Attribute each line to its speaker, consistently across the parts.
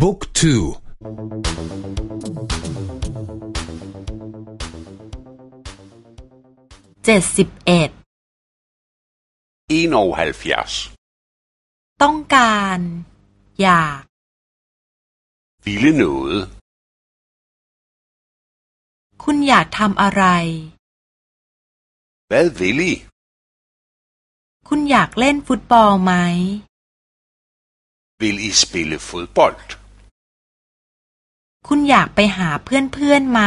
Speaker 1: บุ๊กทู
Speaker 2: เจ็ดสิบเอ็ดต้องการ อยาก
Speaker 3: ville noget
Speaker 2: คุณอยากทำอะไร
Speaker 3: Hvad vil I
Speaker 2: คุณอยากเล่นฟุตบอลไหม
Speaker 3: Vil I spille fodbold
Speaker 2: คุณอยากไปหาเพื่อนๆไหม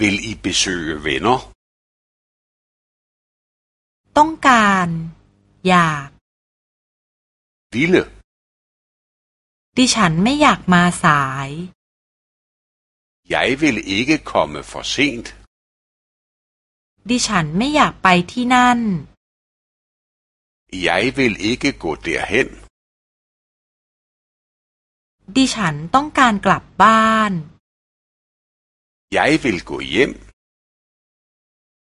Speaker 3: Vil I besøge venner
Speaker 2: ต้องการ อยาก
Speaker 3: ville
Speaker 2: ดิฉันไม่อยากมาสาย
Speaker 3: Jeg vil ikke komme for sent
Speaker 2: ดิฉันไม่อยากไปที่นั่น
Speaker 3: Jeg vil ikke gå derhen
Speaker 2: ดิฉันต้องการกลับบ้าน
Speaker 3: Jeg vil gå hjem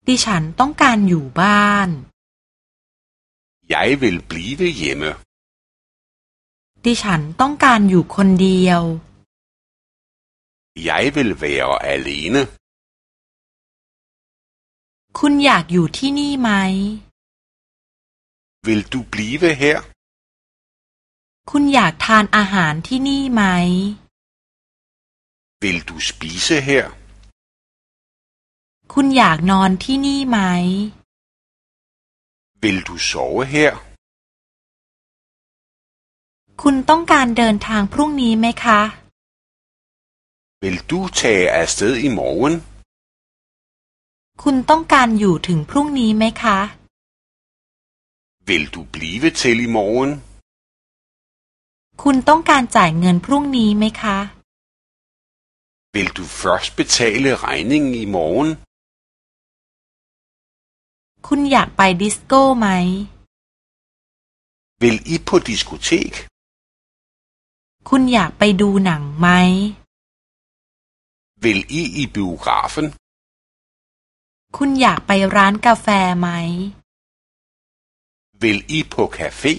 Speaker 2: ดิฉันต้องการอยู่บ้าน
Speaker 3: Jeg vil blive hjemme
Speaker 2: ดิฉันต้องการอยู่คนเดียว
Speaker 3: Jeg vil være alene
Speaker 2: คุณอยากอยู่ที่นี่ไหม
Speaker 3: Vil du blive her
Speaker 2: คุณอยากทานอาหารที่นี่ไหม
Speaker 3: Vil du spise her
Speaker 2: คุณอยากนอนที่นี่ไหม
Speaker 3: Vil du sove her
Speaker 2: คุณต้องการเดินทางพรุ่งนี้ไหมคะ
Speaker 3: Vil du tage afsted i morgen
Speaker 2: คุณต้องการอยู่ถึงพรุ่งนี้ไหมคะ
Speaker 3: Vil du blive til i morgen
Speaker 2: คุณต้องการจ่ายเงินพรุ่งนี้ไหมคะ
Speaker 3: Vil du først betale regningen i morgen
Speaker 2: คุณอยากไปดิสโก้ไหม
Speaker 3: Vil I på diskotek
Speaker 2: คุณอยากไปดูหนังไหม
Speaker 3: Vil I i biografen
Speaker 2: คุณอยากไปร้านกาแฟไหม
Speaker 3: Vil I på café